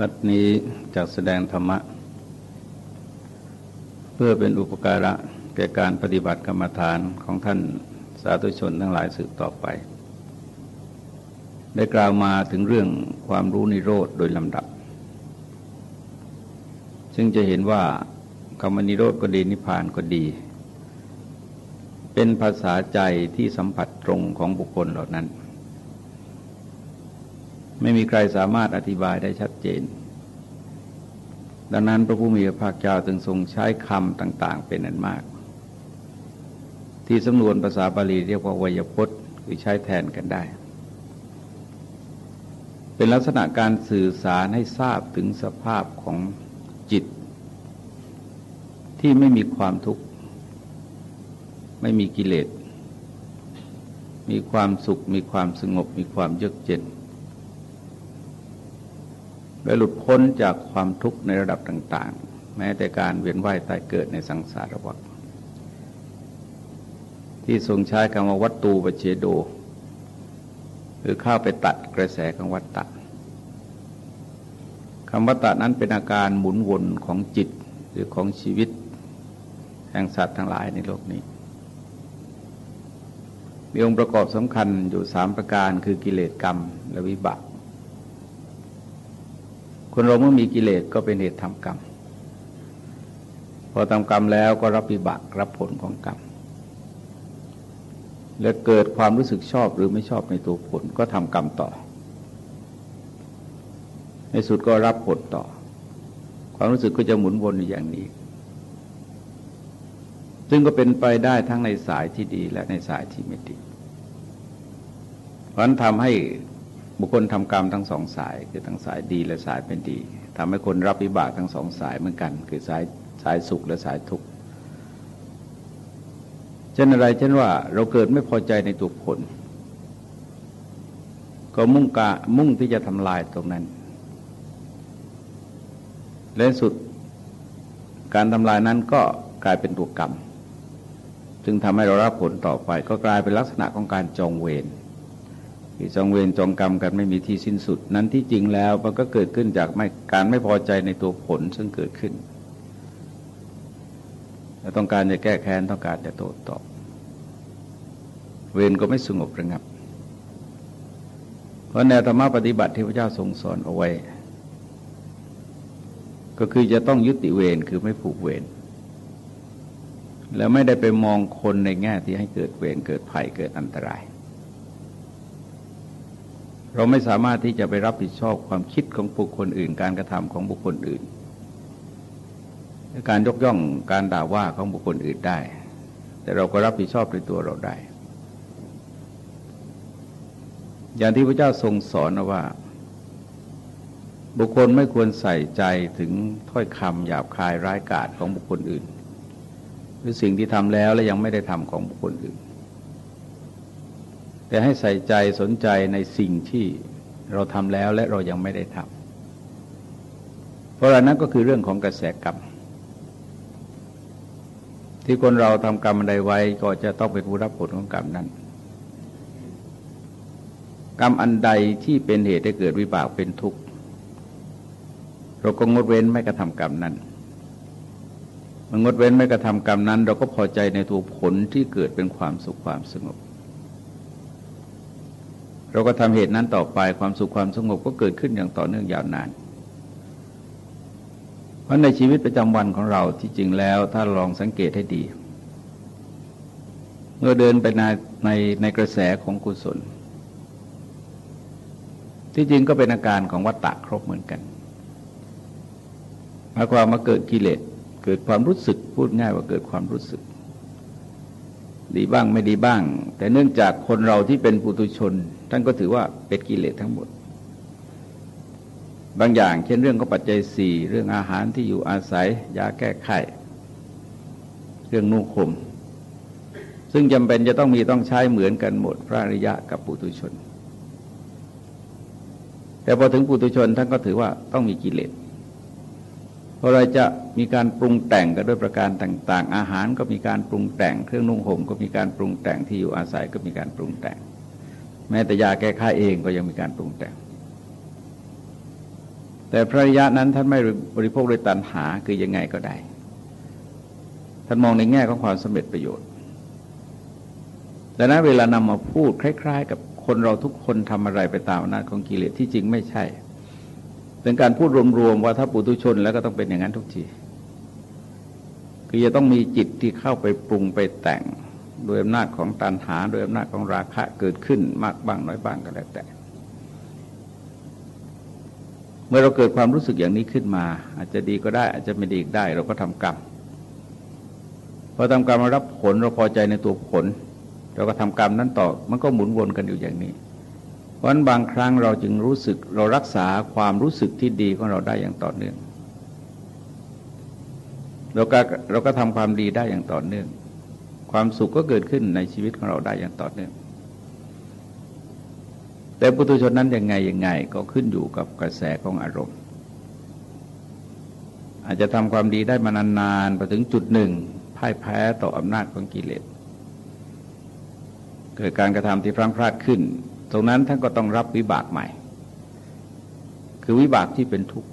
วัดนี้จะแสดงธรรมะ เพื่อเป็นอุปการะแก่การปฏิบัติกรรมฐานของท่านสาธุชนทั้งหลายสืบต่อไป ได้กล่าวมาถึงเรื่องความรู้นิโรธโดยลำดับ ซึ่งจะเห็นว่าคำนิโรธก็ดีนิพพานก็ดี เป็นภาษาใจที่สัมผัสตรงของบุคคลเหล่านั้น ไม่มีใครสามารถอธิบายได้ชัดเจน ดังนั้นพระผู้มีพระภาคเจ้าจึงทรงใช้คำต่าง ๆ เป็นอันมาก ที่สำนวนภาษาบาลีเรียกว่าวยพจน์คือใช้แทนกันได้ เป็นลักษณะการสื่อสารให้ทราบถึงสภาพของจิต ที่ไม่มีความทุกข์ ไม่มีกิเลสมีความสุข มีความสงบ มีความเยือกเย็น และหลุดพ้นจากความทุกข์ในระดับต่าง ๆ แม้แต่การเวียนว่ายตายเกิดในสังสารวัฏที่ทรงใช้คำว่าวัตตูปเชโด คือเข้าไปตัดกระแสของวัตตะคำวัตตะนั้นเป็นอาการหมุนวนของจิตหรือของชีวิต แห่งสัตว์ทั้งหลายในโลกนี้ มีองค์ประกอบสำคัญอยู่สามประการคือกิเลสกรรมและวิบาก คนเราเมื่อมีกิเลสก็เป็นเหตุทำกรรม พอทำกรรมแล้วก็รับวิบากรับผลของกรรม และเกิดความรู้สึกชอบหรือไม่ชอบในตัวผลก็ทำกรรมต่อ ในสุดก็รับผลต่อ ความรู้สึกก็จะหมุนวนอย่างนี้ ซึ่งก็เป็นไปได้ทั้งในสายที่ดีและในสายที่ไม่ดีเพราะนั้นทำให้ บุคคลทำกรรมทั้งสองสายคือทั้งสายดีและสายเป็นดีทำให้คนรับวิบากทั้งสองสายเหมือนกัน คือสายสายสุขและสายทุกข์เช่นอะไรเช่นว่าเราเกิดไม่พอใจในตัวผลก็มุ่งกะมุ่งที่จะทำลายตรงนั้น และสุดการทำลายนั้นก็กลายเป็นตัวกรรม จึงทำให้เรารับผลต่อไป ก็กลายเป็นลักษณะของการจองเวร ที่จองเวรจองกรรมกันไม่มีที่สิ้นสุด นั้นที่จริงแล้วมันก็เกิดขึ้นจากไม่การไม่พอใจในตัวผลซึ่งเกิดขึ้นและต้องการจะแก้แค้นต้องการจะโต้ตอบ เวรก็ไม่สงบระงับ เพราะแนวธรรมะปฏิบัติที่พระเจ้าทรงสอนเอาไว้ ก็คือจะต้องยุติเวรคือไม่ผูกเวรแล้วไม่ได้ไปมองคนในแง่ที่ให้เกิดเวรเกิดภัยเกิดอันตราย เราไม่สามารถที่จะไปรับผิดชอบความคิดของบุคคลอื่น การกระทำของบุคคลอื่น การยกย่องการด่าว่าของบุคคลอื่นได้ แต่เราก็รับผิดชอบในตัวเราได้ อย่างที่พระเจ้าทรงสอนว่า บุคคลไม่ควรใส่ใจถึงถ้อยคำหยาบคายร้ายกาจของบุคคลอื่น หรือสิ่งที่ทำแล้วและยังไม่ได้ทำของบุคคลอื่น แต่ให้ใส่ใจสนใจในสิ่งที่เราทำแล้วและเรายังไม่ได้ทำเพราะนั้นก็คือเรื่องของกระแสกรรม ที่คนเราทำกรรมใดไว้ก็จะต้องเป็นผู้รับผลของกรรมนั้น กรรมอันใดที่เป็นเหตุให้เกิดวิบากเป็นทุกข์ เราก็งดเว้นไม่กระทำกรรมนั้นมันงดเว้นไม่กระทำกรรมนั้น เราก็พอใจในตัวผลที่เกิดเป็นความสุขความสงบ เราก็ทำเหตุนั้นต่อไปความสุขความสงบก็เกิดขึ้นอย่างต่อเนื่องยาวนาน เพราะในชีวิตประจำวันของเราที่จริงแล้วถ้าลองสังเกตให้ดี เมื่อเดินไปในในในกระแสของกุศล ที่จริงก็เป็นอาการของวัตตะครบเหมือนกันหมายความมาเกิดกิเลสเกิดความรู้สึกพูดง่ายว่าเกิดความรู้สึก ดีบ้างไม่ดีบ้าง แต่เนื่องจากคนเราที่เป็นปุถุชน ท่านก็ถือว่าเป็นกิเลสทั้งหมด บางอย่างเช่นเรื่องของปัจจัยสี่เรื่องอาหารที่อยู่อาศัยยาแก้ไขเรื่องนุ่งห่มซึ่งจำเป็นจะต้องมีต้องใช้เหมือนกันหมด พระอริยะกับปุถุชน แต่พอถึงปุถุชนท่านก็ถือว่าต้องมีกิเลส พอเราจะมีการปรุงแต่งกันด้วยประการต่าง ๆ อาหารก็มีการปรุงแต่ง เครื่องนุ่งห่มก็มีการปรุงแต่งที่อยู่อาศัยก็มีการปรุงแต่ง แม้แต่ยาแก้ไขเองก็ยังมีการปรุงแต่ง แต่พระยะนั้นท่านไม่บริโภคโดยตัณหาคือยังไงก็ได้ ท่านมองในแง่ของความสำเร็จประโยชน์ แต่นั้นเวลานำมาพูดคล้าย ๆ กับคนเราทุกคนทำอะไรไปตามอำนาจของกิเลสที่จริงไม่ใช่ เป็นการพูดรวมๆว่าถ้าปุถุชนแล้วก็ต้องเป็นอย่างนั้นทุกทีคือจะต้องมีจิตที่เข้าไปปรุงไปแต่ง โดยอำนาจของตันหา โดยอำนาจของราคะเกิดขึ้นมากบ้างน้อยบ้างก็แล้วแต่ เมื่อเราเกิดความรู้สึกอย่างนี้ขึ้นมา อาจจะดีก็ได้ อาจจะไม่ดีก็ได้ เราก็ทำกรรมพอทำกรรมมารับผลเราพอใจในตัวผล เราก็ทำกรรมนั้นต่อมันก็หมุนวนกันอยู่อย่างนี้ เพราะฉะนั้นบางครั้งเราจึงรู้สึกเรารักษาความรู้สึกที่ดีของเราได้อย่างต่อเนื่อง เราก็เราก็ทำความดีได้อย่างต่อเนื่อง ความสุขก็เกิดขึ้นในชีวิตของเราได้อย่างต่อเนื่อง แต่ปุถุชนนั้นยังไงยังไงก็ขึ้นอยู่กับกระแสของอารมณ์ อาจจะทำความดีได้มานานๆไปถึงจุดหนึ่งพ่ายแพ้ต่ออำนาจของกิเลสเกิดการกระทำที่พลั้งพลาดขึ้น ตรงนั้นท่านก็ต้องรับวิบากใหม่ คือวิบากที่เป็นทุกข์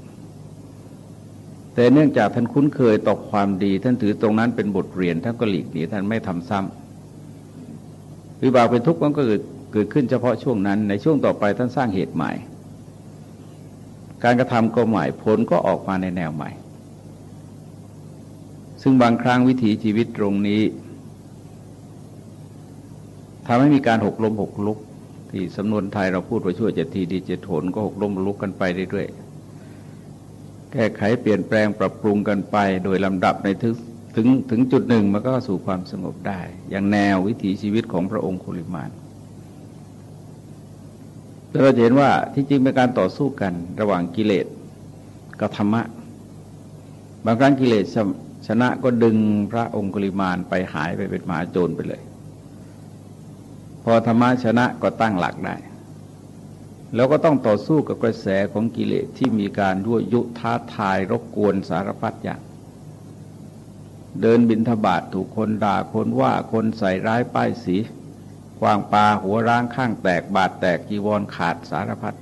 แต่เนื่องจากท่านคุ้นเคยต่อความดี ท่านถือตรงนั้นเป็นบทเรียนท่านก็หลีกหนีท่านไม่ทำซ้ำวิบากเป็นทุกข์มันก็เกิดเกิดขึ้นเฉพาะช่วงนั้นในช่วงต่อไปท่านสร้างเหตุใหม่ การกระทำก็ใหม่ผลก็ออกมาในแนวใหม่ ซึ่งบางครั้งวิถีชีวิตตรงนี้ทำให้มีการหกล้มหกลุก ที่สำนวนไทยเราพูดว่าช่วยเจ็ดทีดีเจ็ดโถนก็หกล้มลุกกันไปเรื่อยๆแก้ไขเปลี่ยนแปลงปรับปรุงกันไปโดยลำดับในถึงถึงถึงจุดหนึ่งมันก็สู่ความสงบได้ อย่างแนววิถีชีวิตของพระองค์คุลิมานเราเห็นว่าที่จริงเป็นการต่อสู้กันระหว่างกิเลสกับธรรมะ บางครั้งกิเลสชนะก็ดึงพระองคุลิมานไปหายไปเป็นหมาโจรไปเลย อธรรมะชนะก็ตั้งหลักได้ แล้วก็ต้องต่อสู้กับกระแสของกิเลสที่มีการยั่วยุท้าทายรบกวนสารพัดอย่างเดินบินทบาทถูกคนด่าคนว่าคนใส่ร้ายป้ายสีกวางปลาหัวร้างข้างแตกบาดแตกจีวรขาดสารพัด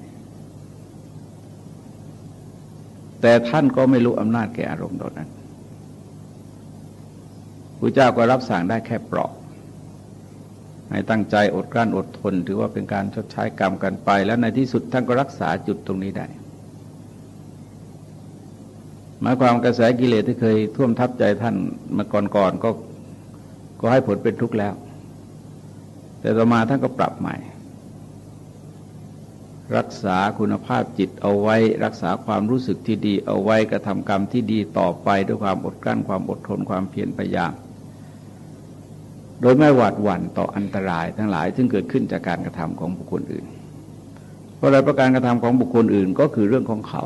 แต่ท่านก็ไม่รู้อำนาจแก่อารมณ์ตนั้นพระเจ้าก็รับสั่งได้แค่เปราะ ให้ตั้งใจอดกลั้นอดทน ถือว่าเป็นการชดใช้กรรมกันไป แล้วในที่สุดท่านก็รักษาจุดตรงนี้ได้หมายความกระแสกิเลสที่เคยท่วมทับใจท่านมาก่อนๆก็ก็ให้ผลเป็นทุกข์แล้ว แต่ต่อมาท่านก็ปรับใหม่ รักษาคุณภาพจิตเอาไว้ รักษาความรู้สึกที่ดีเอาไว้กระทำกรรมที่ดีต่อไปด้วยความอดกลั้นความอดทนความเพียรพยายาม ดยไม่หวาดหวั่นต่ออันตรายทั้งหลาย ซึ่งเกิดขึ้นจากการกระทำของบุคคลอื่น เพราะอะไรประการกระทำของบุคคลอื่นก็คือเรื่องของเขา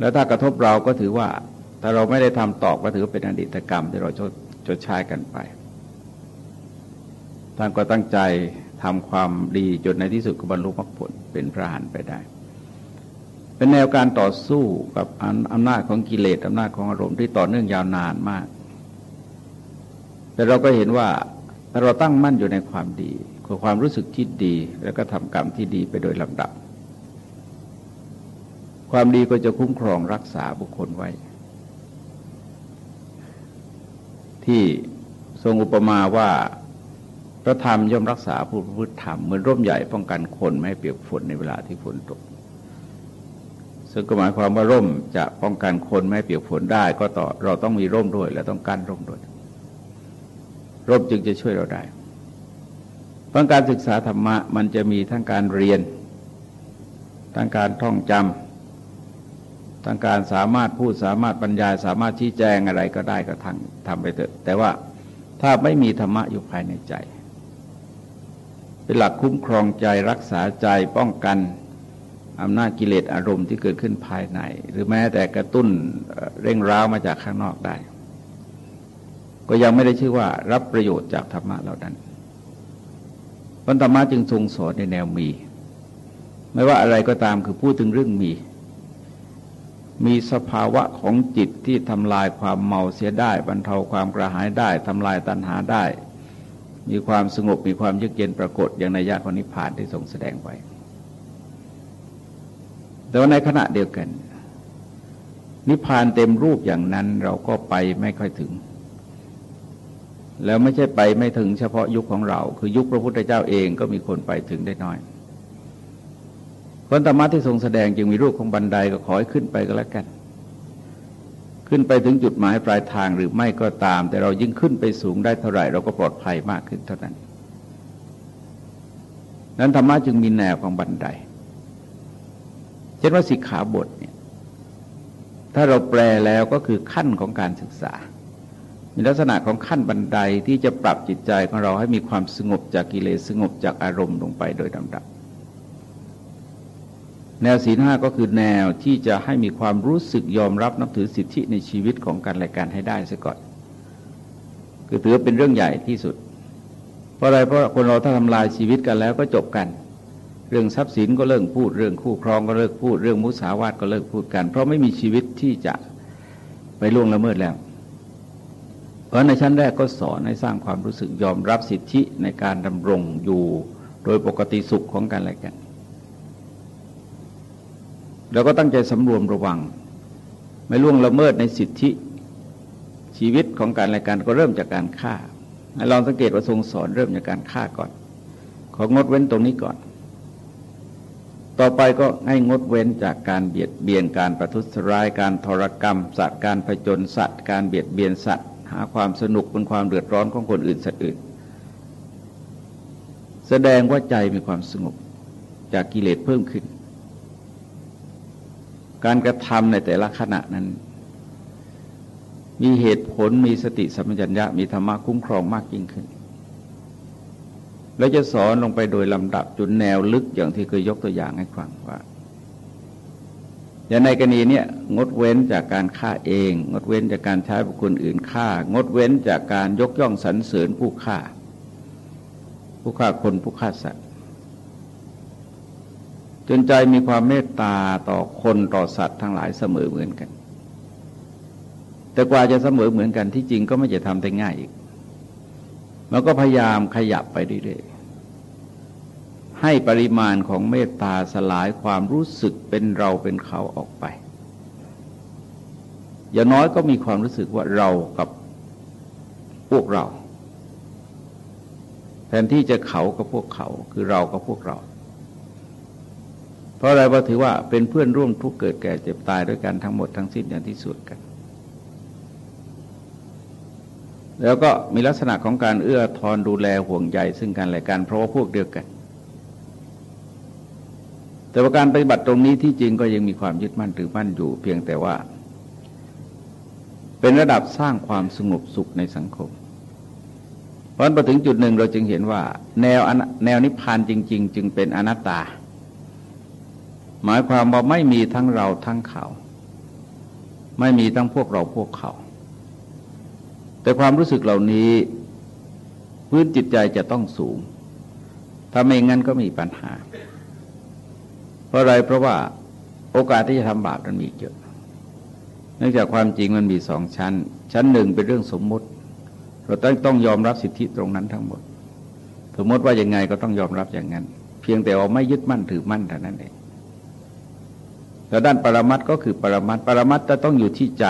แล้วถ้ากระทบเราก็ถือว่าถ้าเราไม่ได้ทำตอบก็ถือเป็นอดีตกรรมที่เราจดใช้กันไปท่านก็ตั้งใจทำความดีจนในที่สุดก็บรรลุมรรคผลเป็นพระหันไปได้ เป็นแนวการต่อสู้กับอำนาจของกิเลสอำนาจของอารมณ์ที่ต่อเนื่องยาวนานมาก แต่เราก็เห็นว่าถ้าเราตั้งมั่นอยู่ในความดีคือความรู้สึกที่ดี แล้วก็ทำกรรมที่ดีไปโดยลำดับ ความดีก็จะคุ้มครองรักษาบุคคลไว้ ที่ทรงอุปมาว่าพระธรรมย่อมรักษาผู้พุทธธรรมเหมือนร่มใหญ่ป้องกันคนไม่ให้เปียกฝนในเวลาที่ฝนตก ซึ่งก็หมายความว่าร่มจะป้องกันคนไม่ให้เปียกฝนได้ ก็ต่อเราต้องมีร่มด้วย และต้องกั้นร่มด้วย รบจึงจะช่วยเราได้เพราะการศึกษาธรรมะมันจะมีทั้งการเรียน ทั้งการท่องจำทั้งการสามารถพูดสามารถบรรยาย สามารถชี้แจงอะไรก็ได้ก็ทั้งทำไปเถอะ แต่ว่าถ้าไม่มีธรรมะอยู่ภายในใจ เป็นหลักคุ้มครองใจรักษาใจป้องกันอำนาจกิเลสอารมณ์ที่เกิดขึ้นภายใน หรือแม้แต่กระตุ้นเร่งร้าวมาจากข้างนอกได้ ก็ยังไม่ได้ชื่อว่ารับประโยชน์จากธรรมะเหล่านั้นพันธรรมะจึงทรงสอนในแนวมี ไม่ว่าอะไรก็ตามคือพูดถึงเรื่องมี มีสภาวะของจิตที่ทำลายความเมาเสียได้บรรเทาความกระหายได้ทำลายตัณหาได้ มีความสงบมีความเยือกเย็นปรากฏอย่างในยะของนิพพานที่ทรงแสดงไว้ แต่ว่าในขณะเดียวกัน นิพพานเต็มรูปอย่างนั้นเราก็ไปไม่ค่อยถึง แล้วไม่ใช่ไปไม่ถึงเฉพาะยุคของเรา คือยุคพระพุทธเจ้าเองก็มีคนไปถึงได้น้อยคนธรรมะที่ทรงแสดงจึงมีรูปของบันไดก็ขอให้ขึ้นไปก็แล้วกัน ขึ้นไปถึงจุดหมายปลายทางหรือไม่ก็ตาม แต่เรายิ่งขึ้นไปสูงได้เท่าไหร่ เราก็ปลอดภัยมากขึ้นเท่านั้น นั้นธรรมะจึงมีแนวของบันไดเช่นว่าสิกขาบทเนี่ยถ้าเราแปลแล้วก็คือขั้นของการศึกษา มีลักษณะของขั้นบันไดที่จะปรับจิตใจของเราให้มีความสงบจากกิเลสสงบจากอารมณ์ลงไปโดยลำดับ แนวศีลห้าก็คือแนวที่จะให้มีความรู้สึกยอมรับนับถือสิทธิในชีวิตของการและการให้ได้ซะก่อน คือถือเป็นเรื่องใหญ่ที่สุด เพราะอะไรเพราะคนเราถ้าทำลายชีวิตกันแล้วก็จบกัน เรื่องทรัพย์สินก็เลิกพูดเรื่องคู่ครองก็เลิกพูดเรื่องมุสาวาทก็เลิกพูดกัน เพราะไม่มีชีวิตที่จะไปล่วงละเมิดแล้ว เพราะในชั้นแรกก็สอนให้สร้างความรู้สึกยอมรับสิทธิในการดำรงอยู่โดยปกติสุขของกันและกันเราก็ตั้งใจสำรวมระวัง ไม่ล่วงละเมิดในสิทธิชีวิตของการรายการก็เริ่มจากการฆ่าลองสังเกตว่าทรงสอนเริ่มจากการฆ่าก่อน ของงดเว้นตรงนี้ก่อน ต่อไปก็ให้งดเว้นจากการเบียดเบียนการประทุษร้ายการทรกรรม สัตว์การผจญสัตว์ การเบียดเบียนสัตว์ หาความสนุกเป็นความเดือดร้อนของคนอื่นสัตว์อื่น แสดงว่าใจมีความสงบจากกิเลสเพิ่มขึ้น การกระทำในแต่ละขณะนั้น มีเหตุผลมีสติสัมปชัญญะมีธรรมะคุ้มครองมากยิ่งขึ้น แล้วจะสอนลงไปโดยลำดับจนแนวลึกอย่างที่เคยยกตัวอย่างให้ฟังว่า อย่างในกรณีนี้งดเว้นจากการฆ่าเอง งดเว้นจากการใช้บุคคลอื่นฆ่า งดเว้นจากการยกย่องสรรเสริญผู้ฆ่า ผู้ฆ่าคนผู้ฆ่าสัตว์ จนใจมีความเมตตาต่อคนต่อสัตว์ทั้งหลายเสมอเหมือนกัน แต่กว่าจะเสมอเหมือนกันที่จริงก็ไม่จะทำได้ง่ายอีกมันก็พยายามขยับไปเรื่อยๆ ให้ปริมาณของเมตตาสลายความรู้สึกเป็นเราเป็นเขาออกไป อย่างน้อยก็มีความรู้สึกว่าเรากับพวกเรา แทนที่จะเขากับพวกเขาคือเรากับพวกเรา เพราะอะไรเพราะถือว่าเป็นเพื่อนร่วมทุกเกิดแก่เจ็บตายด้วยกันทั้งหมดทั้งสิ้นอย่างที่สุดกัน แล้วก็มีลักษณะของการเอื้อทอนดูแลห่วงใยซึ่งกันและกันเพราะว่าพวกเดียวกัน แต่ว่าการปฏิบัติตรงนี้ที่จริงก็ยังมีความยึดมั่นถือมั่นอยู่ เพียงแต่ว่า เป็นระดับสร้างความสงบสุขในสังคม เพราะพอถึงจุดหนึ่งเราจึงเห็นว่า แนวแนวนิพพานจริง ๆ จึงเป็นอนัตตา หมายความว่าไม่มีทั้งเราทั้งเขา ไม่มีทั้งพวกเราพวกเขา แต่ความรู้สึกเหล่านี้พื้นจิตใจจะต้องสูงถ้าไม่งั้นก็มีปัญหา เพราะอะไรเพราะว่าโอกาสที่จะทำบาปมันมีเยอะเนื่องจากความจริงมันมีสองชั้น ชั้นหนึ่งเป็นเรื่องสมมติ เราต้องต้องยอมรับสิทธิตรงนั้นทั้งหมด สมมติว่ายังไงก็ต้องยอมรับอย่างนั้น เพียงแต่ว่าไม่ยึดมั่นถือมั่นเท่านั้นเองแล้วด้านปรมัตก็คือปรมัตปรมัตจะต้องอยู่ที่ใจ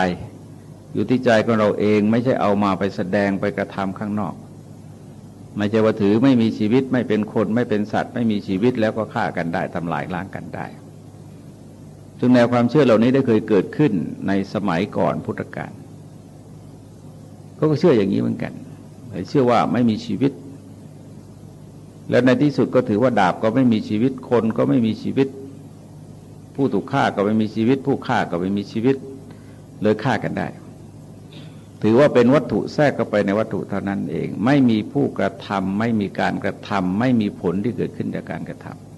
อยู่ที่ใจของเราเองไม่ใช่เอามาไปแสดงไปกระทำข้างนอก ไม่ใช่ว่าถือไม่มีชีวิตไม่เป็นคนไม่เป็นสัตว์ ไม่มีชีวิตแล้วก็ฆ่ากันได้ทำลายล้างกันได้ซึ่งแนวความเชื่อเหล่านี้ได้เคยเกิดขึ้นในสมัยก่อนพุทธกาลก็เชื่ออย่างนี้เหมือนกันเชื่อว่าไม่มีชีวิต แล้วในที่สุดก็ถือว่าดาบก็ไม่มีชีวิตคนก็ไม่มีชีวิต ผู้ถูกฆ่าก็ไม่มีชีวิต ผู้ฆ่าก็ไม่มีชีวิตเลยฆ่ากันได้ ถือว่าเป็นวัตถุแทรกเข้าไปในวัตถุเท่านั้นเอง ไม่มีผู้กระทำไม่มีการกระทำไม่มีผลที่เกิดขึ้นจากการกระทำ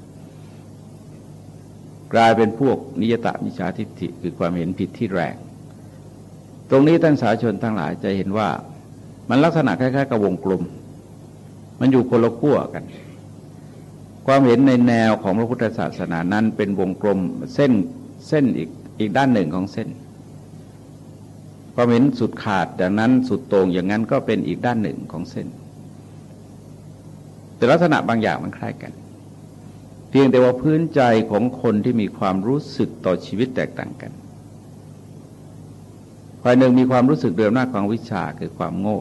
กลายเป็นพวกนิยตามิชาทิฏฐิคือความเห็นผิดที่แรง ตรงนี้ท่านสาชนทั้งหลายจะเห็นว่ามันลักษณะคล้ายๆกับวงกลม มันอยู่คนละขั้วกัน ความเห็นในแนวของพระพุทธศาสนานั้นเป็นวงกลมเส้นเส้นอีกอีกด้านหนึ่งของเส้น ความเห็นสุดขาดจากนั้นสุดตรงอย่างนั้นก็เป็นอีกด้านหนึ่งของเส้น แต่ลักษณะบางอย่างมันคล้ายกัน เพียงแต่ว่าพื้นใจของคนที่มีความรู้สึกต่อชีวิตแตกต่างกันฝ่ายหนึ่งมีความรู้สึกด้วยอำนาจของวิชาคือความโง่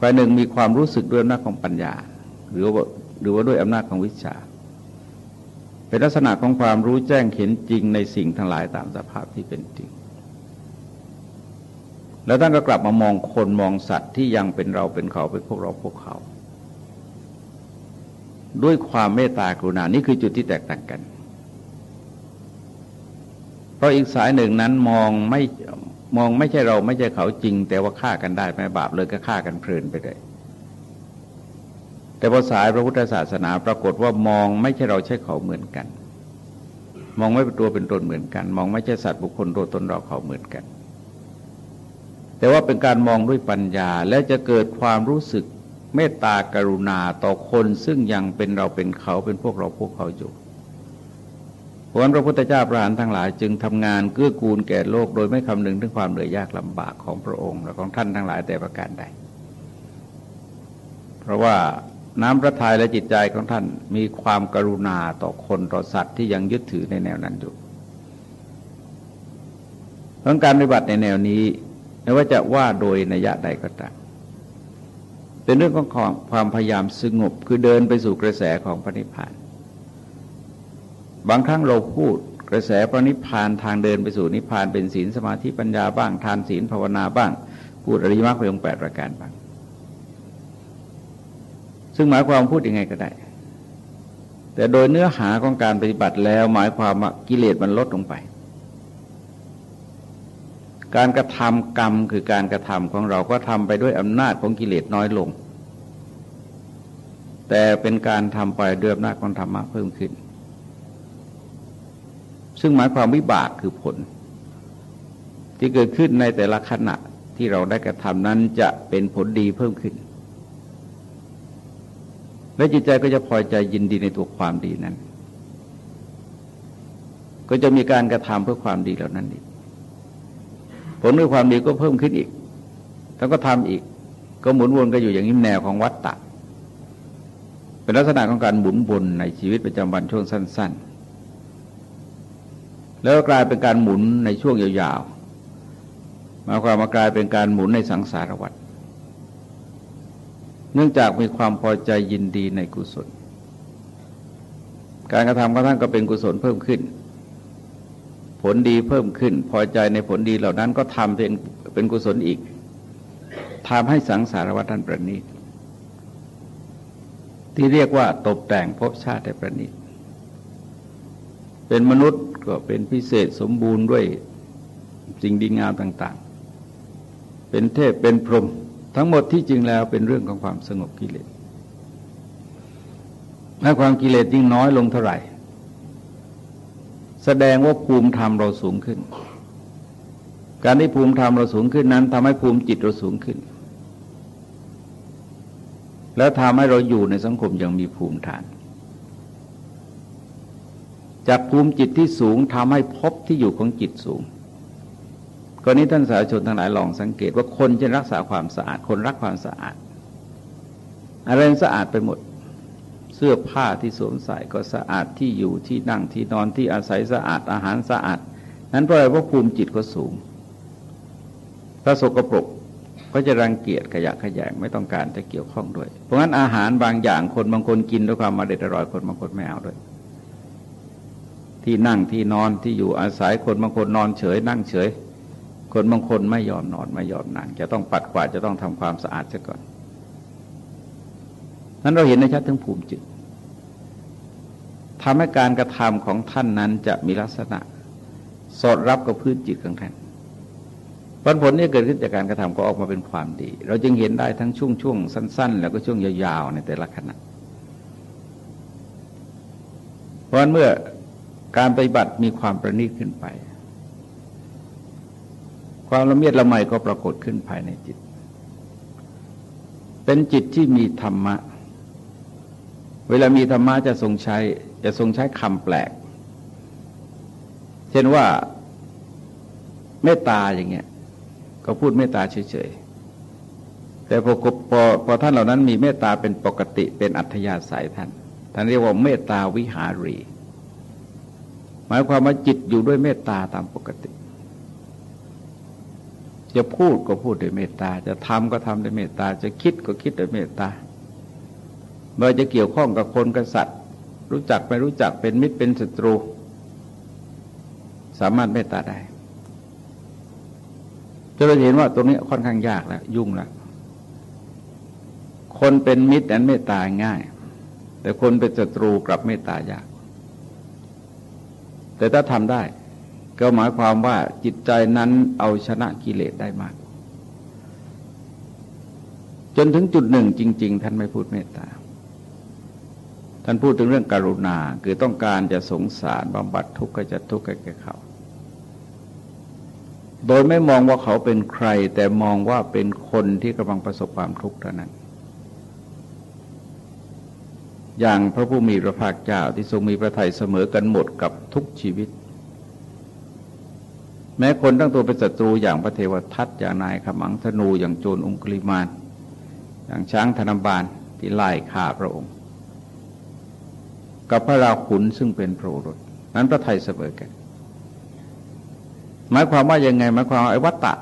ฝ่ายหนึ่งมีความรู้สึกด้วยอำนาจของปัญญา หรือว่าหรือว่าด้วยอำนาจของวิชา เป็นลักษณะของความรู้แจ้งเห็นจริงในสิ่งทั้งหลายตามสภาพที่เป็นจริง แล้วท่านก็กลับมามองคนมองสัตว์ที่ยังเป็นเราเป็นเขาเป็นพวกเราพวกเขา ด้วยความเมตตากรุณานี่คือจุดที่แตกต่างกัน เพราะอีกสายหนึ่งนั้นมองไม่มองไม่ใช่เราไม่ใช่เขาจริง แต่ว่าฆ่ากันได้ไม่บาปเลยก็ฆ่ากันเพลินไปเลยแต่พอสายพระพุทธศาสนาปรากฏว่ามองไม่ใช่เราใช่เขาเหมือนกัน มองไม่เป็นตัวเป็นตนเหมือนกัน มองไม่ใช่สัตว์บุคคลตัวตนเราเขาเหมือนกัน แต่ว่าเป็นการมองด้วยปัญญาและจะเกิดความรู้สึกเมตตากรุณาต่อคนซึ่งยังเป็นเราเป็นเขาเป็นพวกเราพวกเขาอยู่เพราะนั้นพระพุทธเจ้าพระหานทั้งหลาย จึงทำงานเกื้อกูลแก่โลกโดยไม่คำนึงถึงความเหนื่อยยากลำบากของพระองค์และของท่านทั้งหลายแต่ประการใด เพราะว่าน้ำพระทัยและจิตใจของท่านมีความกรุณาต่อคนต่อสัตว์ที่ยังยึดถือในแนวนั้นอยู่เรื่องการปฏิบัติในแนวนี้ ไม่ว่าจะว่าโดยนัยยะใดก็ตามเป็นเรื่องของความพยายามสงบคือเดินไปสู่กระแสของพระนิพพาน บางครั้งเราพูดกระแสพระนิพพานทางเดินไปสู่นิพพานเป็นศีลสมาธิปัญญาบ้าง ทานศีลภาวนาบ้าง พูดอริยมรรคไปองแปดประการบ้าง ซึ่งหมายความพูดยังไงก็ได้ แต่โดยเนื้อหาของการปฏิบัติแล้วหมายความว่ากิเลสมันลดลงไป การกระทำกรรมคือการกระทำของเราก็ทำไปด้วยอำนาจของกิเลสน้อยลง แต่เป็นการทำไปด้วยอำนาจของธรรมะเพิ่มขึ้น ซึ่งหมายความวิบากคือผล ที่เกิดขึ้นในแต่ละขณะที่เราได้กระทำนั้นจะเป็นผลดีเพิ่มขึ้น และจิตใจก็จะพอใจยินดีในตัวความดีนั้น ก็จะมีการกระทำเพื่อความดีเหล่านั้นอีก ผลด้วยความดีก็เพิ่มขึ้นอีก แล้วก็ทำอีก ก็หมุนวนก็อยู่อย่างนี้แนวของวัฏฏะเป็นลักษณะของการหมุนวนในชีวิตประจำวันช่วงสั้น ๆ แล้วกลายเป็นการหมุนในช่วงยาวๆมาความมากลายเป็นการหมุนในสังสารวัฏเนื่องจากมีความพอใจยินดีในกุศล การกระทำของท่านก็เป็นกุศลเพิ่มขึ้น ผลดีเพิ่มขึ้น พอใจในผลดีเหล่านั้นก็ทำเป็นเป็นกุศลอีกทำให้สังสารวัฏท่านประณีตที่เรียกว่าตกแต่งภพชาติให้ประณีตเป็นมนุษย์ก็เป็นพิเศษสมบูรณ์ด้วยสิ่งดีงามต่าง ๆ เป็นเทพเป็นพรหมทั้งหมดที่จริงแล้วเป็นเรื่องของความสงบกิเลสถ้าความกิเลสยิ่งน้อยลงเท่าไหร่ แสดงว่าภูมิธรรมเราสูงขึ้น การที่ภูมิธรรมเราสูงขึ้นนั้นทำให้ภูมิจิตเราสูงขึ้น แล้วทำให้เราอยู่ในสังคมอย่างมีภูมิฐาน จากภูมิจิตที่สูงทำให้พบที่อยู่ของจิตสูงกรณีท่านสาธารณชนทั้งหลายลองสังเกตว่าคนจะรักษาความสะอาดคนรักความสะอาดอะไรสะอาดไปหมด สื้อผ้าที่สวมใส่ก็สะอาดที่อยู่ที่นั่งที่นอนที่อาศัยสะอาดอาหารสะอาด นั้นเพราะอะไรเพราะภูมิจิตก็สูง ถ้าสกปรกก็จะรังเกียจขยะขยงไม่ต้องการจะเกี่ยวข้องด้วย เพราะงั้นอาหารบางอย่างคนบางคนกินด้วยความมาเด็ดอร่อยคนบางคนไม่เอาด้วย ที่นั่งที่นอนที่อยู่อาศัยคนบางคนนอนเฉย นั่งเฉย คนบางคนไม่ยอมนอนไม่ยอมนั่ง จะต้องปัดกวาดจะต้องทำความสะอาดซะก่อนนั้นเราเห็นในชัดถึงภูมิจิต ทำให้การกระทำของท่านนั้นจะมีลักษณะ สอดรับกับพื้นจิตของท่านผลผลนี้เกิดขึ้นจากการกระทำก็ออกมาเป็นความดี เราจึงเห็นได้ทั้งช่วงช่วงสั้น ๆ แล้วก็ช่วงยาวๆในแต่ละขณะเพราะเมื่อการปฏิบัติมีความประณีตขึ้นไป ความละเมียดละไมก็ปรากฏขึ้นภายในจิต เป็นจิตที่มีธรรมะ เวลามีธรรมะจะทรงใช้ จะทรงใช้คำแปลก เช่นว่าเมตตาอย่างเงี้ย ก็พูดเมตตาเฉยๆ แต่พอพอพอท่านเหล่านั้นมีเมตตาเป็นปกติเป็นอัธยาศัยท่าน ท่านเรียกว่าเมตตาวิหารี หมายความว่าจิตอยู่ด้วยเมตตาตามปกติ จะพูดก็พูดด้วยเมตตา จะทำก็ทำด้วยเมตตา จะคิดก็คิดด้วยเมตตาเมื่อจะเกี่ยวข้องกับคนกับสัตว์ รู้จักไม่รู้จักเป็นมิตรเป็นศัตรู สามารถเมตตาได้จะเราเห็นว่าตรงนี้ค่อนข้างยากแล้ว ยุ่งแล้วคนเป็นมิตรนั้นเมตตาง่าย แต่คนเป็นศัตรูกลับเมตตายาก แต่ถ้าทำได้ ก็หมายความว่าจิตใจนั้นเอาชนะกิเลสได้มาก จนถึงจุดหนึ่งจริง ๆ ท่านไม่พูดเมตตา ท่านพูดถึงเรื่องการุณาคือต้องการจะสงสารบำบัดทุกข์ก็จะทุกข์แก่เขา โดยไม่มองว่าเขาเป็นใคร แต่มองว่าเป็นคนที่กำลังประสบความทุกข์เท่านั้น อย่างพระผู้มีพระภาคเจ้าที่ทรงมีพระทัยเสมอกันหมดกับทุกชีวิต แม้คนตั้งตัวเป็นศัตรูอย่างพระเทวทัตอย่างนายขมังธนูอย่างโจรองคุลิมานอย่างช้างธนบาลที่ไล่ฆ่าพระองค์ กับพระราขุนซึ่งเป็นพระโอรสนั้นพระไทยเสมอกันหมายความว่ายังไงหมายความว่าไอ้วัตตะ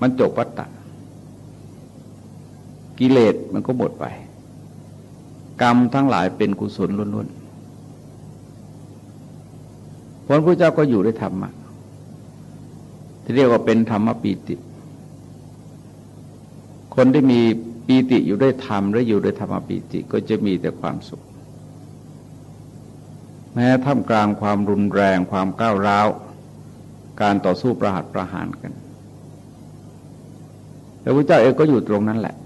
มันจบวัตตะ กิเลสมันก็หมดไป กรรมทั้งหลายเป็นกุศลล้วนๆพระพุทธเจ้าก็อยู่ด้วยธรรมะที่เรียกว่าเป็นธรรมปีติ คนที่มีปีติอยู่ด้วยธรรมหรืออยู่ด้วยธรรมปีติก็จะมีแต่ความสุข แม้ท่ามกลางความรุนแรงความก้าวร้าว การต่อสู้ประหัตประหารกัน แต่พระเจ้าเองก็อยู่ตรงนั้นแหละ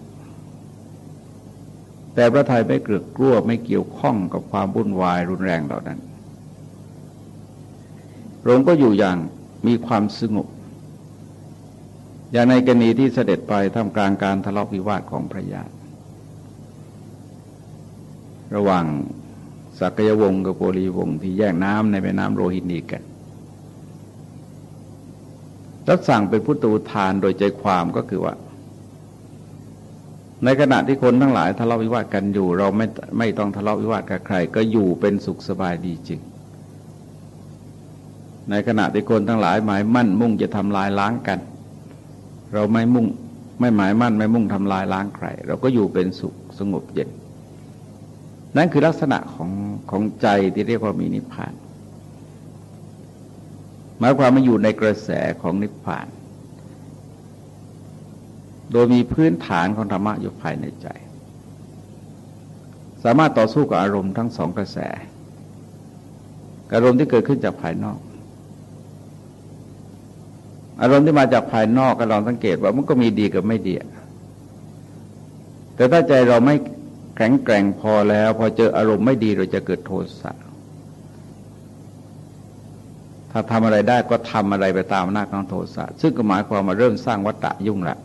แต่พระไทยไม่เกลือกกลัวไม่เกี่ยวข้องกับความวุ่นวายรุนแรงเหล่านั้นพระองค์ก็อยู่อย่างมีความสงบอย่างในกรณีที่เสด็จไปท่ามกลางการทะเลาะวิวาทของพระญาติระหว่าง สักยวงศ์กับโปลีวงศ์ที่แยกน้ำในแม่น้ำโรฮินีกันรับสั่งเป็นพุทธูทานโดยใจความก็คือว่า ในขณะที่คนทั้งหลายทะเลาะวิวาทกันอยู่ เราไม่ไม่ต้องทะเลาะวิวาทกับใคร ก็อยู่เป็นสุขสบายดีจริง ในขณะที่คนทั้งหลายหมายมั่น มุ่งจะทำลายล้างกัน เราไม่มุ่งไม่หมายมั่นไม่มุ่งทำลายล้างใคร เราก็อยู่เป็นสุขสงบเย็น นั่นคือลักษณะของของใจที่เรียกว่ามีนิพพาน หมายความมาอยู่ในกระแสของนิพพาน โดยมีพื้นฐานของธรรมะอยู่ภายในใจ สามารถต่อสู้กับอารมณ์ทั้งสองกระแส อารมณ์ที่เกิดขึ้นจากภายนอก อารมณ์ที่มาจากภายนอกก็ลองสังเกตว่ามันก็มีดีกับไม่ดีแต่ถ้าใจเราไม่ แข็งแกร่งพอแล้ว พอเจออารมณ์ไม่ดีเราจะเกิดโทสะถ้าทำอะไรได้ก็ทำอะไรไปตามหน้าของโทสะซึ่งก็หมายความมาเริ่มสร้างวัฏฏะยุ่งละ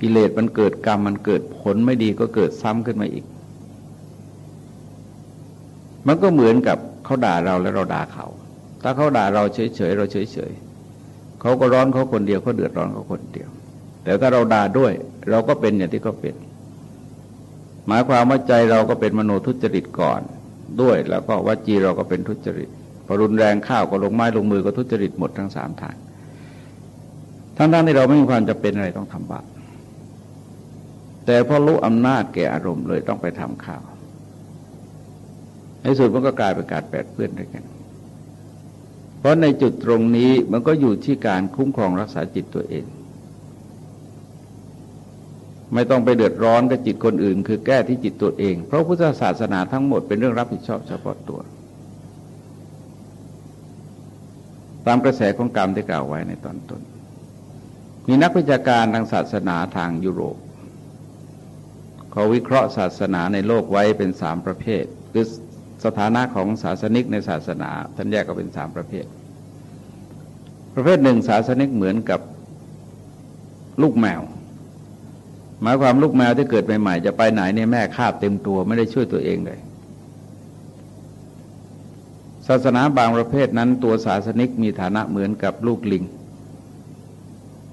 กิเลสมันเกิดกรรมมันเกิดผลไม่ดีก็เกิดซ้ำขึ้นมาอีก มันก็เหมือนกับเขาด่าเราแล้วเราด่าเขา ถ้าเขาด่าเราเฉยๆเราเฉยๆเขาก็ร้อนเขาคนเดียวเขาเดือดร้อนเขาคนเดียว แต่ถ้าเราด่าด้วย เราก็เป็นอย่างที่เขาเป็น หมายความว่าใจเราก็เป็นมโนทุจริตก่อนด้วย แล้วก็วจีเราก็เป็นทุจริตพอรุนแรงข้าวก็ลงไม้ลงมือก็ทุจริตหมดทั้งสามทางทั้งๆที่เราไม่มีความจะเป็นอะไรต้องทำบาปแต่พอรู้อำนาจแก่อารมณ์เลยต้องไปทำข่าวในสุดมันก็กลายเป็นการแปดเพื่อนด้วยกัน เพราะในจุดตรงนี้มันก็อยู่ที่การคุ้มครองรักษาจิตตัวเอง ไม่ต้องไปเดือดร้อนกับจิตคนอื่น คือแก้ที่จิตตัวเอง เพราะพุทธศาสนาทั้งหมดเป็นเรื่องรับผิดชอบเฉพาะตัว ตามกระแสของกรรมที่กล่าวไว้ในตอนต้น มีนักวิชาการทางศาสนาทางยุโรปเขาวิเคราะห์ศาสนาในโลกไว้เป็นสามประเภท คือสถานะของศาสนิกในศาสนาท่านแยกก็เป็นสามประเภท ประเภทหนึ่งศาสนิกเหมือนกับลูกแมว หมายความลูกแมวที่เกิดใหม่ๆจะไปไหนเนี่ยแม่คาบเต็มตัวไม่ได้ช่วยตัวเองเลย ศาสนาบางประเภทนั้นตัวศาสนิกมีฐานะเหมือนกับลูกลิง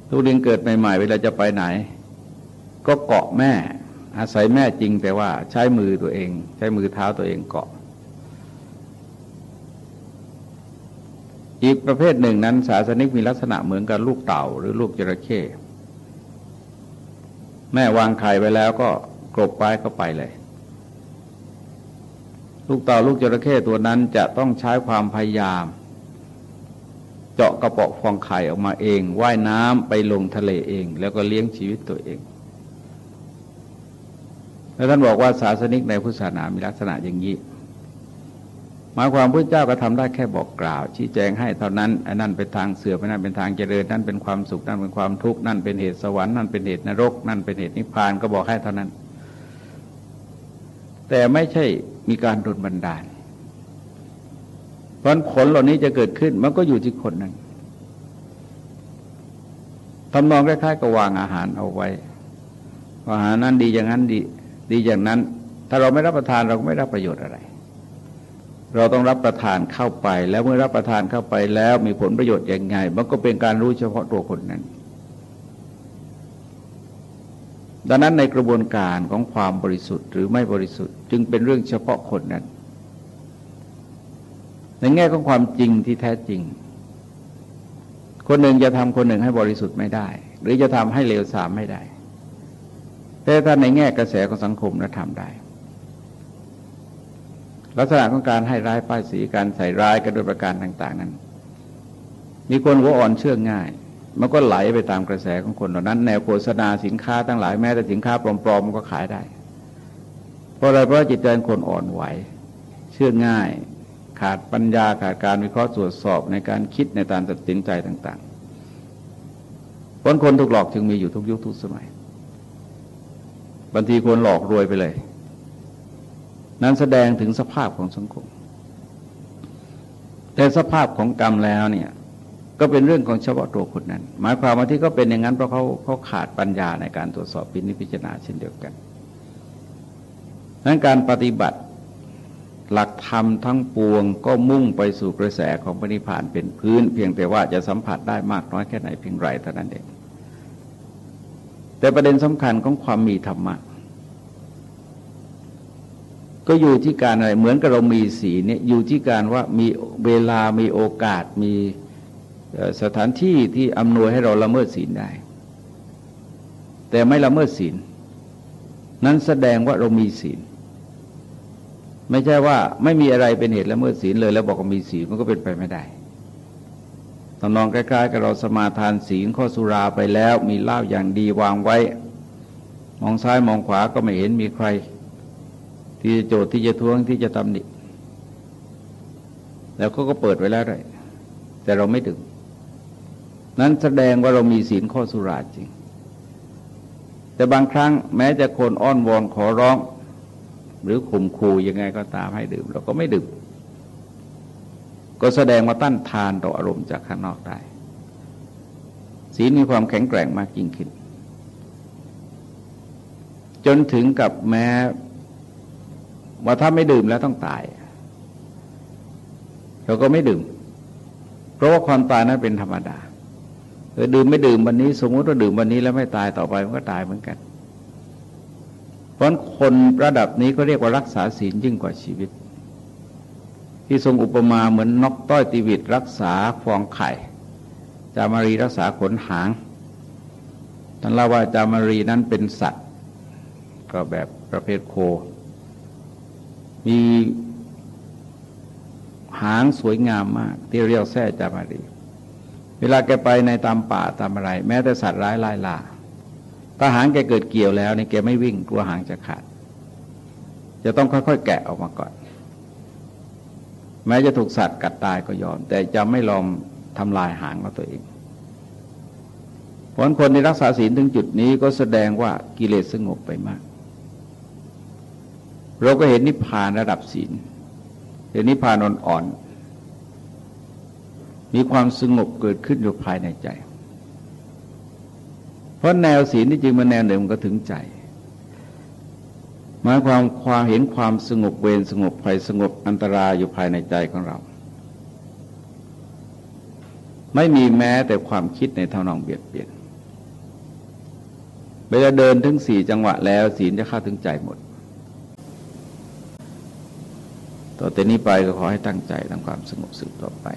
ลูกลิงเกิดใหม่ ๆ เวลาจะไปไหน ก็เกาะแม่ อาศัยแม่จริงแต่ว่าใช้มือตัวเอง ใช้มือเท้าตัวเองเกาะ อีกประเภทหนึ่งนั้นศาสนิกมีลักษณะเหมือนกับลูกเต่าหรือลูกจระเข้ แม่วางไข่ไว้แล้วก็กรบไปเข้าไปเลย ลูกเต่าลูกจระเข้ตัวนั้นจะต้องใช้ความพยายาม เจาะกระเปาะฟองไข่ออกมาเองว่ายน้ำไปลงทะเลเอง แล้วก็เลี้ยงชีวิตตัวเองแล้วท่านบอกว่าศาสนิกในพุทธศาสนามีลักษณะอย่างนี้ หมายความพระเจ้าก็ทำได้แค่บอกกล่าว ชี้แจงให้เท่านั้นอันนั้นเป็นทางเสื่อมอันนั้นเป็นทางเจริญนั่นเป็นความสุขนั่นเป็นความทุกข์นั่นเป็นเหตุสวรรค์นั่นเป็นเหตุนรก นั่นเป็นเหตุนิพพานก็บอกให้เท่านั้น แต่ไม่ใช่มีการดลบันดาล เพราะผลเหล่านี้จะเกิดขึ้นมันก็อยู่ที่คนนั้นทำนองคล้ายๆกับวางอาหารเอาไว้อาหารนั้นดีอย่างนั้นดีดีอย่างนั้น ถ้าเราไม่รับประทานเราก็ไม่รับประโยชน์อะไร เราต้องรับประทานเข้าไป แล้วเมื่อรับประทานเข้าไปแล้วมีผลประโยชน์อย่างไง มันก็เป็นการรู้เฉพาะตัวคนนั้น ดังนั้นในกระบวนการของความบริสุทธิ์หรือไม่บริสุทธิ์ จึงเป็นเรื่องเฉพาะคนนั้น ในแง่ของความจริงที่แท้จริง คนหนึ่งจะทำคนหนึ่งให้บริสุทธิ์ไม่ได้ หรือจะทำให้เลวทรามไม่ได้ แต่ถ้าในแง่กระแสของสังคมนะทำได้ ลักษณะของการให้ร้ายป้ายสีการใส่ร้ายกันโดยประการต่าง ๆ นั้น มีคนหัวอ่อนเชื่องง่าย มันก็ไหลไปตามกระแสของคนเหล่านั้น แนวโฆษณาสินค้าทั้งหลายแม้แต่สินค้าปลอมๆมันก็ขายได้ เพราะอะไรเพราะจิตใจคนอ่อนไหว เชื่อง่าย ขาดปัญญาขาดการวิเคราะห์ตรวจสอบในการคิดในการตัดสินใจต่างๆคนคนถูกหลอกจึงมีอยู่ทุกยุคทุกสมัยบางทีคนหลอกรวยไปเลย นั้นแสดงถึงสภาพของสังคม แต่สภาพของกรรมแล้วเนี่ยก็เป็นเรื่องของเฉพาะตัวคนนั้น หมายความว่าที่เขาเป็นอย่างนั้นเพราะเขาเขาขาดปัญญาในการตรวจสอบปินิพิจารณาเช่นเดียวกันนั้นการปฏิบัติหลักธรรมทั้งปวงก็มุ่งไปสู่กระแสของปณิพานเป็นพื้น เพียงแต่ว่าจะสัมผัสได้มากน้อยแค่ไหนเพียงไรเท่านั้นเองแต่ประเด็นสำคัญของความมีธรรมะ ก็อยู่ที่การอะไรเหมือนกับเรามีสีเนี่ยอยู่ที่การว่ามีเวลามีโอกาสมีสถานที่ที่อำนวยให้เราละเมิดศีลได้ แต่ไม่ละเมิดศีลนั้นแสดงว่าเรามีศีลไม่ใช่ว่าไม่มีอะไรเป็นเหตุละเมิดศีลเลย แล้วบอกว่ามีศีลมันก็เป็นไปไม่ได้ทำนองใกล้ๆกับเราสมาทานศีลข้อสุราไปแล้ว มีเหล้าอย่างดีวางไว้ มองซ้ายมองขวาก็ไม่เห็นมีใคร ที่จะโจทย์ที่จะท้วงที่จะตำหนิแล้วก็ก็เปิดไว้แล้วเลยแต่เราไม่ดึง นั้นแสดงว่าเรามีศีลข้อสุราจริง แต่บางครั้งแม้จะคนอ้อนวอนขอร้อง หรือข่มขู่ยังไงก็ตามให้ดื่ม เราก็ไม่ดื่ม ก็แสดงว่าต้านทานต่ออารมณ์จากข้างนอกได้ ศีลมีความแข็งแกร่งมากยิ่งขึ้น จนถึงกับแม้ ว่าถ้าไม่ดื่มแล้วต้องตายเราก็ไม่ดื่ม เพราะว่าความตายนั้นเป็นธรรมดาเออดื่มไม่ดื่มวันนี้ สมมติว่าดื่มวันนี้แล้วไม่ตายต่อไปมันก็ตายเหมือนกัน เพราะคนระดับนี้ก็เรียกว่ารักษาศีลยิ่งกว่าชีวิต ที่ทรงอุปมาเหมือนนกต้อยตีวิตรักษาฟองไข่ จามารีรักษาขนหางท่านเล่าว่าจามารีนั้นเป็นสัตว์ ก็แบบประเภทโค มีหางสวยงามมาก ที่เรียกแท้จามารี เวลาแกไปในตามป่าตามอะไร แม้แต่สัตว์ร้ายลายลาถ้าหางแกเกิดเกี่ยวแล้วนี่แกไม่วิ่งกลัวหางจะขาด จะต้องค่อยๆ แกะออกมาก่อน แม้จะถูกสัตว์กัดตายก็ยอม แต่จะไม่ลองทำลายหางของตัวเองผลคนที่รักษาศีลถึงจุดนี้ก็แสดงว่ากิเลสสงบไปมาก เราก็เห็นนิพพานระดับศีลเห็นนิพพานอ่อนๆมีความสงบเกิดขึ้นอยู่ภายในใจ เพราะแนวศีลที่จริงมันแนวหนึ่งมันก็ถึงใจหมายความความเห็นความสงบเวรสงบภัยสงบอันตรายอยู่ภายในใจของเรา ไม่มีแม้แต่ความคิดในทานองเบียดเบียนเวลาเดินถึงสี่จังหวะแล้วศีลจะเข้าถึงใจหมด ต่อแต่นี้ไปก็ขอให้ตั้งใจทำความสงบสุขต่อไป